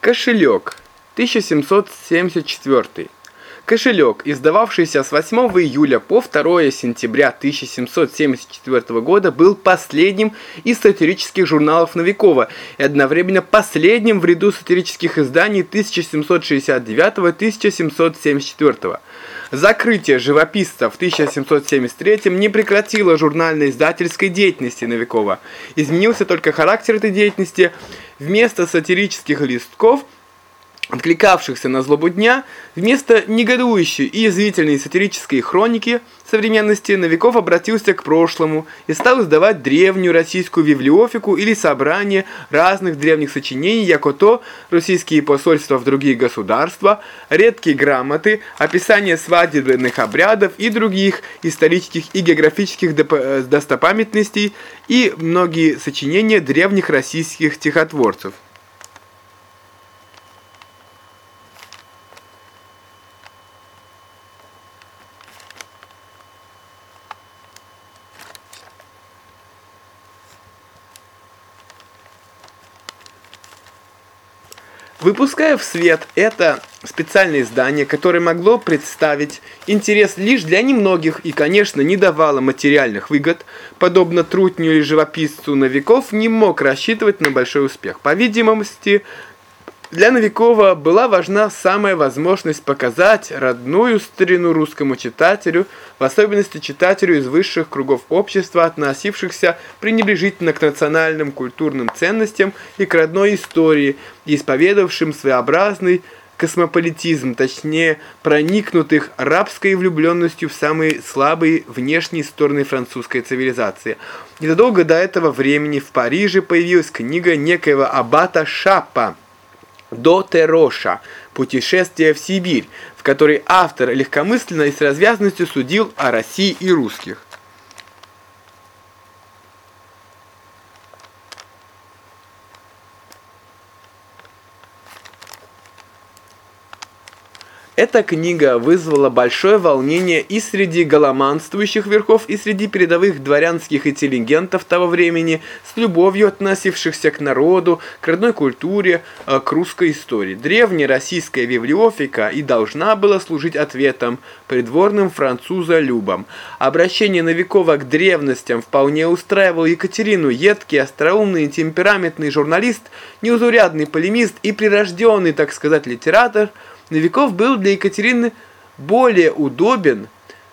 Кошелек. 1774. Кошелек, издававшийся с 8 июля по 2 сентября 1774 года, был последним из сатирических журналов Новикова и одновременно последним в ряду сатирических изданий 1769-1774. Закрытие живописца в 1773 не прекратило журнально-издательской деятельности Новикова. Изменился только характер этой деятельности. Вместо сатирических листков – откликавшихся на злобу дня, вместо негодующей и язвительной сатирической хроники современности Новиков обратился к прошлому и стал издавать древнюю российскую библиофику или собрание разных древних сочинений, яко то российские посольства в другие государства, редкие грамоты, описание свадебных обрядов и других исторических и географических достопамятностей и многие сочинения древних российских стихотворцев. Выпуская в свет это специальное издание, которое могло представить интерес лишь для немногих и, конечно, не давало материальных выгод, подобно трутню или живописцу Новиков не мог рассчитывать на большой успех. По видимости, для Новикова была важна самая возможность показать родную старину русскому читателю, в особенности читателю из высших кругов общества, относившихся пренебрежительно к национальным культурным ценностям и к родной истории, исповедовавшим своеобразный космополитизм, точнее, проникнутых рабской влюбленностью в самые слабые внешние стороны французской цивилизации. Незадолго до этого времени в Париже появилась книга некоего аббата Шапа – до Тероша «Путешествие в Сибирь», в которой автор легкомысленно и с развязностью судил о России и русских. Эта книга вызвала большое волнение и среди голоманствующих верхов, и среди передовых дворянских интеллигентов того времени, с любовью относившихся к народу, к родной культуре, э, к русской истории. Древняя российская библиофика и должна была служить ответом придворным француза-любам. Обращение Новикова к древностям вполне устраивало Екатерину. Едкий, остроумный, темпераментный журналист, неузурядный полемист и прирожденный, так сказать, литератор – Новиков был для Екатерины более удобен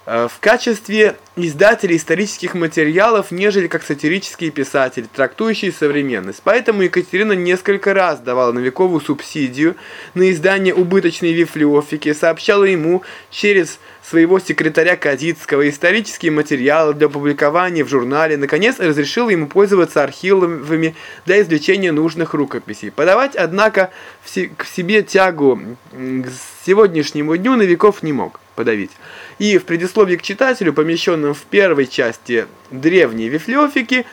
в качестве издателя исторических материалов, нежели как сатирический писатель, трактующий современность. Поэтому Екатерина несколько раз давала Новикову субсидию на издание убыточной вифлеофики, сообщала ему через своего секретаря Кадицкого исторические материалы для публикования в журнале, наконец разрешила ему пользоваться архивами для извлечения нужных рукописей. Подавать, однако, к себе тягу к сегодняшнему дню Новиков не мог подавить. И в предисловии к читателю, помещенном в первой части древней Вифлеофики,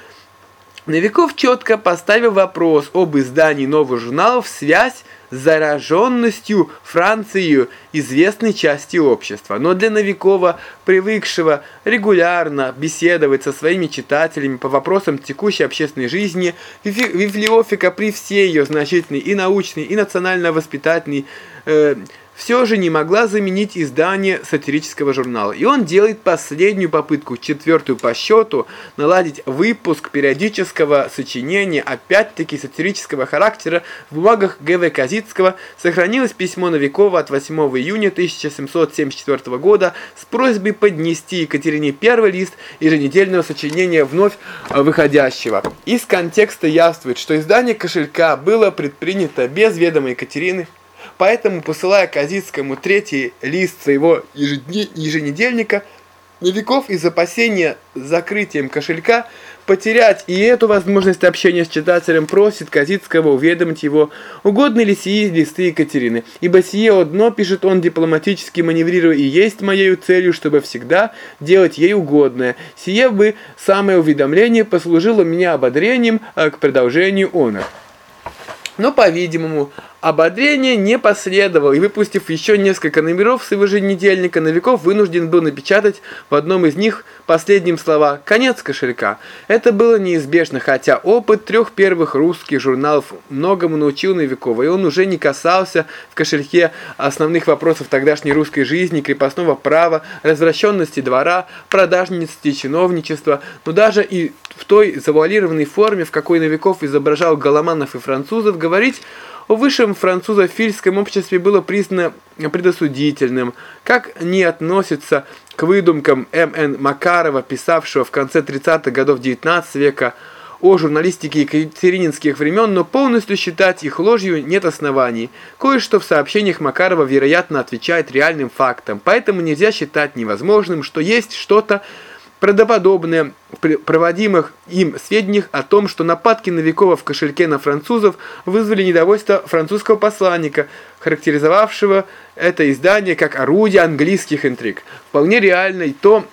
Новиков четко поставил вопрос об издании новых журналов в связь зараженностью Францию известной части общества. Но для Новикова, привыкшего регулярно беседовать со своими читателями по вопросам текущей общественной жизни, Вифлеофика при всей ее значительной и научной, и национально-воспитательной э, все же не могла заменить издание сатирического журнала. И он делает последнюю попытку, четвертую по счету, наладить выпуск периодического сочинения, опять-таки сатирического характера, в бумагах Г.В. Казицкого сохранилось письмо Новикова от 8 июня 1774 года с просьбой поднести Екатерине первый лист еженедельного сочинения вновь выходящего. Из контекста яствует, что издание кошелька было предпринято без ведома Екатерины, Поэтому, посылая Казицкому третий лист своего еженедельника, Новиков из опасения закрытием кошелька потерять и эту возможность общения с читателем просит Казицкого уведомить его, угодны ли сии листы Екатерины, ибо сие одно, пишет он дипломатически маневрируя, и есть моею целью, чтобы всегда делать ей угодное. Сие бы самое уведомление послужило меня ободрением а к продолжению онор. Но, по-видимому, Ободрение не последовало, и выпустив еще несколько номеров с его еженедельника, Новиков вынужден был напечатать в одном из них последним слова «Конец кошелька». Это было неизбежно, хотя опыт трех первых русских журналов многому научил Новикова, и он уже не касался в кошельке основных вопросов тогдашней русской жизни, крепостного права, развращенности двора, продажности чиновничества, но даже и в той завуалированной форме, в какой Новиков изображал голоманов и французов, говорить в высшем французофильском обществе было признано предосудительным, как не относится к выдумкам М.Н. Макарова, писавшего в конце 30-х годов XIX века о журналистике екатерининских времен, но полностью считать их ложью нет оснований. Кое-что в сообщениях Макарова, вероятно, отвечает реальным фактам, поэтому нельзя считать невозможным, что есть что-то, правдоподобные проводимых им сведениях о том, что нападки Новикова в кошельке на французов вызвали недовольство французского посланника, характеризовавшего это издание как орудие английских интриг. Вполне реально и то,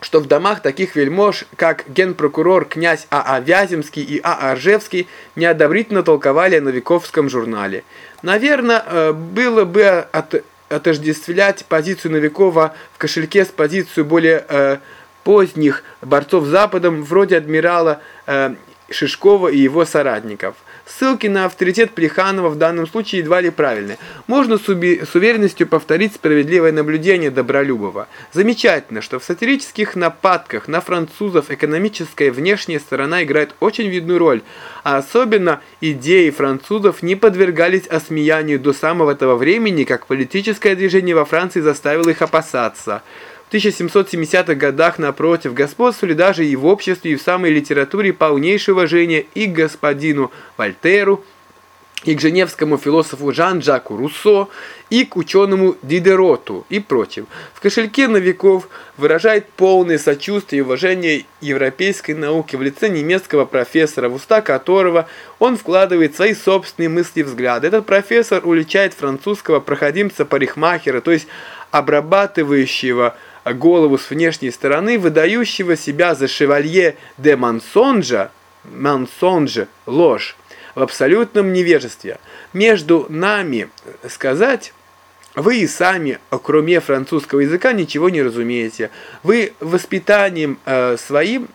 что в домах таких вельмож, как генпрокурор князь А.А. Вяземский и А.А. Ржевский, неодобрительно толковали о Новиковском журнале. Наверное, э, было бы от, отождествлять позицию Новикова в кошельке с позицией более э, поздних борцов с Западом, вроде адмирала э, Шишкова и его соратников. Ссылки на авторитет Плеханова в данном случае едва ли правильны. Можно с, уверенностью повторить справедливое наблюдение Добролюбова. Замечательно, что в сатирических нападках на французов экономическая внешняя сторона играет очень видную роль, а особенно идеи французов не подвергались осмеянию до самого этого времени, как политическое движение во Франции заставило их опасаться. В 1770-х годах, напротив, господствовали даже и в обществе, и в самой литературе полнейшее уважение и к господину Вольтеру, и к женевскому философу Жан-Жаку Руссо, и к ученому Дидероту и прочим. В кошельке Новиков выражает полное сочувствие и уважение европейской науке в лице немецкого профессора, в уста которого он вкладывает свои собственные мысли и взгляды. Этот профессор уличает французского проходимца-парикмахера, то есть обрабатывающего голову с внешней стороны, выдающего себя за шевалье де Мансонжа, Мансонжа, ложь, в абсолютном невежестве. Между нами сказать... Вы и сами, кроме французского языка, ничего не разумеете. Вы воспитанием э, своим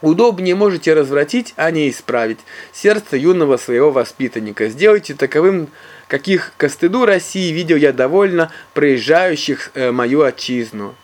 удобнее можете развратить, а не исправить сердце юного своего воспитанника. Сделайте таковым, каких ко стыду России видел я довольно проезжающих э, мою отчизну.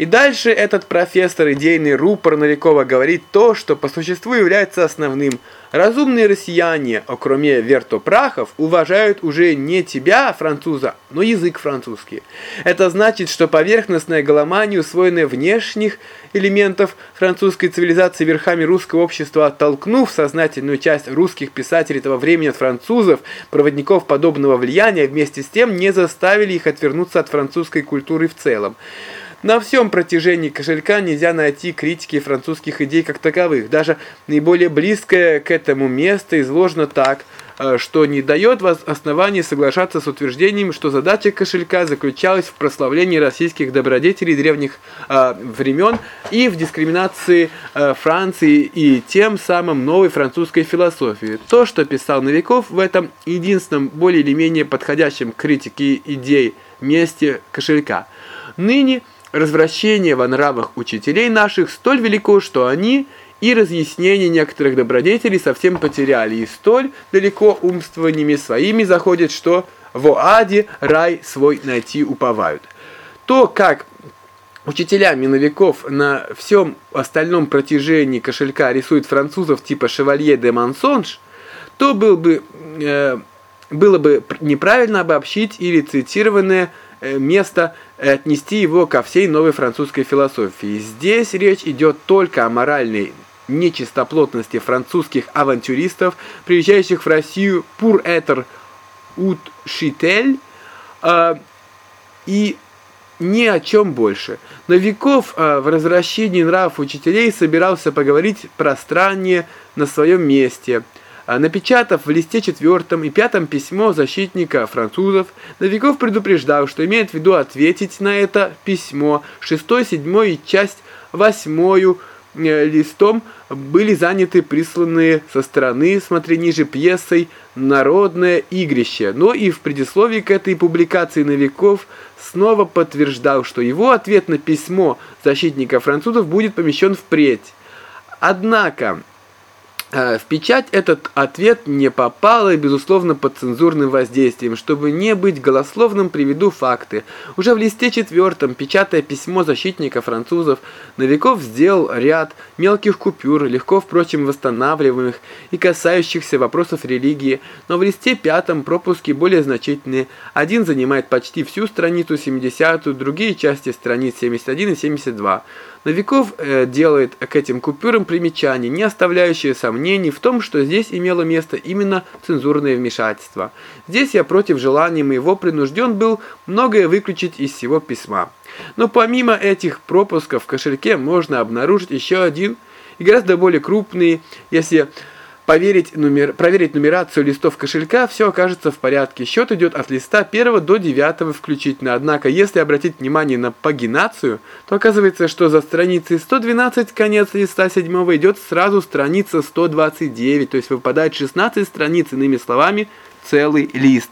И дальше этот профессор, идейный рупор Новикова, говорит то, что по существу является основным. Разумные россияне, кроме вертопрахов, уважают уже не тебя, француза, но язык французский. Это значит, что поверхностная голомания, усвоенная внешних элементов французской цивилизации верхами русского общества, оттолкнув сознательную часть русских писателей того времени от французов, проводников подобного влияния, вместе с тем не заставили их отвернуться от французской культуры в целом. На всем протяжении кошелька нельзя найти критики французских идей как таковых. Даже наиболее близкое к этому место изложено так, э, что не дает вас оснований соглашаться с утверждением, что задача кошелька заключалась в прославлении российских добродетелей древних э, времен и в дискриминации э, Франции и тем самым новой французской философии. То, что писал Новиков в этом единственном более или менее подходящем критике идей месте кошелька. Ныне развращение во нравах учителей наших столь велико, что они и разъяснение некоторых добродетелей совсем потеряли, и столь далеко умствованиями своими заходят, что в аде рай свой найти уповают. То, как учителя миновиков на всем остальном протяжении кошелька рисуют французов типа «Шевалье де Мансонж», то был бы, э, было бы неправильно обобщить или цитированное место отнести его ко всей новой французской философии. Здесь речь идет только о моральной нечистоплотности французских авантюристов, приезжающих в Россию pour être ut chitelle, э, и ни о чем больше. Но Веков э, в развращении нравов учителей собирался поговорить пространнее на своем месте – напечатав в листе четвертом и пятом письмо защитника французов, Новиков предупреждал, что имеет в виду ответить на это письмо, шестой, седьмой и часть восьмую э, листом были заняты присланные со стороны, смотри ниже, пьесой «Народное игрище». Но и в предисловии к этой публикации Новиков снова подтверждал, что его ответ на письмо защитника французов будет помещен впредь. Однако, в печать этот ответ не попал и, безусловно, под цензурным воздействием. Чтобы не быть голословным, приведу факты. Уже в листе четвертом, печатая письмо защитника французов, Новиков сделал ряд мелких купюр, легко, впрочем, восстанавливаемых и касающихся вопросов религии, но в листе пятом пропуски более значительные. Один занимает почти всю страницу 70 другие части страниц 71 и 72. Новиков э, делает к этим купюрам примечания, не оставляющие сомнений в том, что здесь имело место именно цензурное вмешательство. Здесь я против желания моего принужден был многое выключить из всего письма. Но помимо этих пропусков в кошельке можно обнаружить еще один и гораздо более крупный, если поверить номер, проверить нумерацию листов кошелька, все окажется в порядке. Счет идет от листа 1 до 9 включительно. Однако, если обратить внимание на пагинацию, то оказывается, что за страницей 112 конец листа 7 идет сразу страница 129, то есть выпадает 16 страниц, иными словами, целый лист.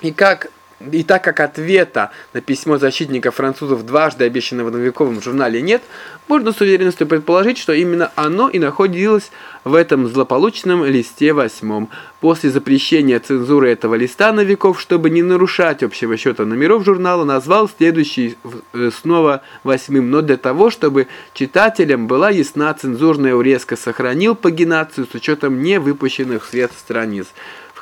И как и так как ответа на письмо защитника французов дважды обещанного Новиковым в журнале нет, можно с уверенностью предположить, что именно оно и находилось в этом злополучном листе восьмом. После запрещения цензуры этого листа Новиков, чтобы не нарушать общего счета номеров журнала, назвал следующий э, снова восьмым, но для того, чтобы читателям была ясна цензурная урезка, сохранил пагинацию с учетом не выпущенных в свет страниц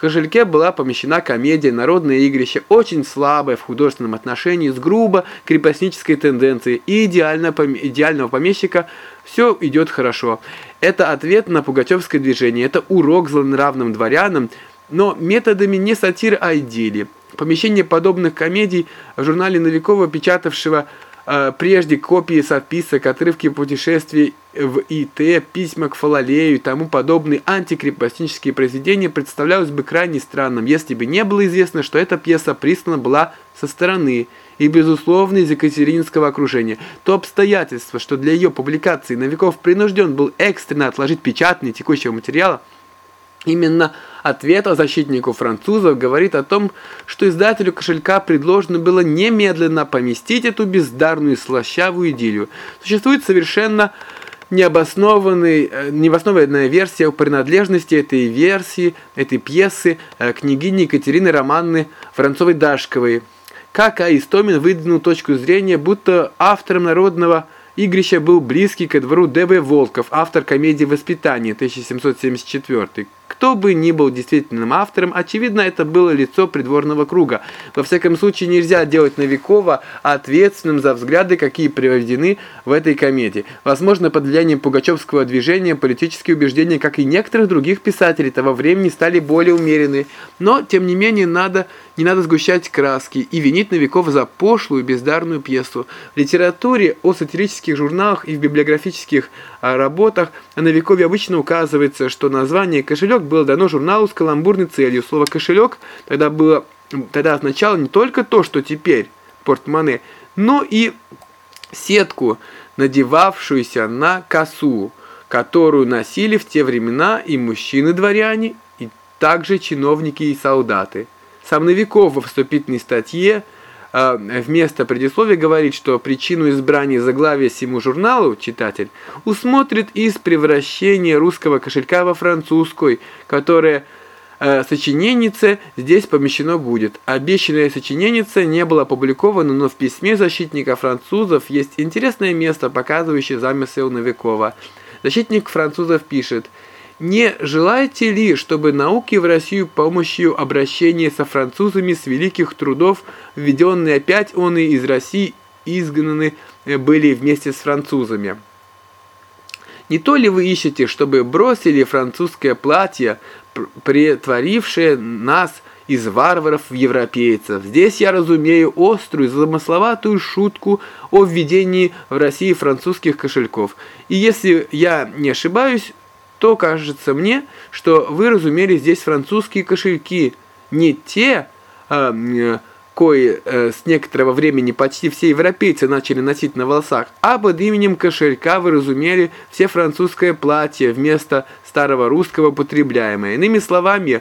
кошельке была помещена комедия «Народное игрище», очень слабая в художественном отношении, с грубо крепостнической тенденцией и идеально, идеального помещика все идет хорошо. Это ответ на пугачевское движение, это урок злонравным дворянам, но методами не сатиры, а идиллии. Помещение подобных комедий в журнале Новикова, печатавшего э, прежде копии записок, отрывки путешествий в ИТ, письма к Фалалею и тому подобные антикрепостнические произведения представлялось бы крайне странным, если бы не было известно, что эта пьеса прислана была со стороны и, безусловно, из Екатерининского окружения. То обстоятельство, что для ее публикации Новиков принужден был экстренно отложить печатные текущего материала, Именно ответ о защитнику французов говорит о том, что издателю кошелька предложено было немедленно поместить эту бездарную слащавую идиллию. Существует совершенно необоснованный, э, необоснованная версия о принадлежности этой версии, этой пьесы э, княгини Екатерины Романны Францовой-Дашковой. Как А. Истомин выдвинул точку зрения, будто автором народного игрища был близкий ко двору Д.В. Волков, автор комедии «Воспитание» 1774 кто бы ни был действительным автором, очевидно, это было лицо придворного круга. Во всяком случае, нельзя делать Новикова ответственным за взгляды, какие приведены в этой комедии. Возможно, под влиянием пугачевского движения политические убеждения, как и некоторых других писателей того времени, стали более умеренные. Но, тем не менее, надо, не надо сгущать краски и винить Новикова за пошлую, бездарную пьесу. В литературе, о сатирических журналах и в библиографических а, работах о Новикове обычно указывается, что название «кошелек» было дано журналу с каламбурной целью. Слово «кошелек» тогда, было, тогда означало не только то, что теперь портмоне, но и сетку, надевавшуюся на косу, которую носили в те времена и мужчины-дворяне, и также чиновники и солдаты. Сам Новиков во вступительной статье вместо предисловия говорит, что причину избрания заглавия всему журналу читатель усмотрит из превращения русского кошелька во французской, которое э, сочиненнице здесь помещено будет. Обещанное сочиненнице не было опубликовано, но в письме защитника французов есть интересное место, показывающее замысел Новикова. Защитник французов пишет – не желаете ли, чтобы науки в Россию помощью обращения со французами с великих трудов, введенные опять он и из России, изгнаны э, были вместе с французами? Не то ли вы ищете, чтобы бросили французское платье, притворившее нас из варваров в европейцев? Здесь я разумею острую, замысловатую шутку о введении в России французских кошельков. И если я не ошибаюсь, то кажется мне, что вы разумели здесь французские кошельки, не те, а, кое э, с некоторого времени почти все европейцы начали носить на волосах, а под именем кошелька вы разумели все французское платье вместо старого русского потребляемое. Иными словами,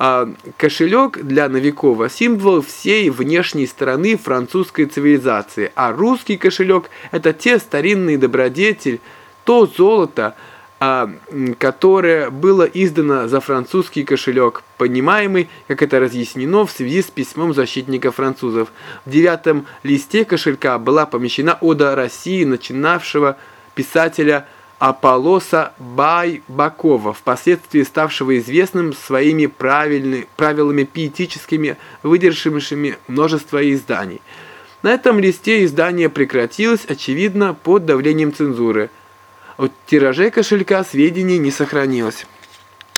э, кошелек для Новикова символ всей внешней стороны французской цивилизации, а русский кошелек – это те старинные добродетель, то золото, которое было издано за французский кошелек, понимаемый, как это разъяснено в связи с письмом защитника французов. В девятом листе кошелька была помещена ода России начинавшего писателя Аполлоса Байбакова, впоследствии ставшего известным своими правильными, правилами пиетическими, выдержавшими множество изданий. На этом листе издание прекратилось, очевидно, под давлением цензуры – о тираже кошелька сведений не сохранилось.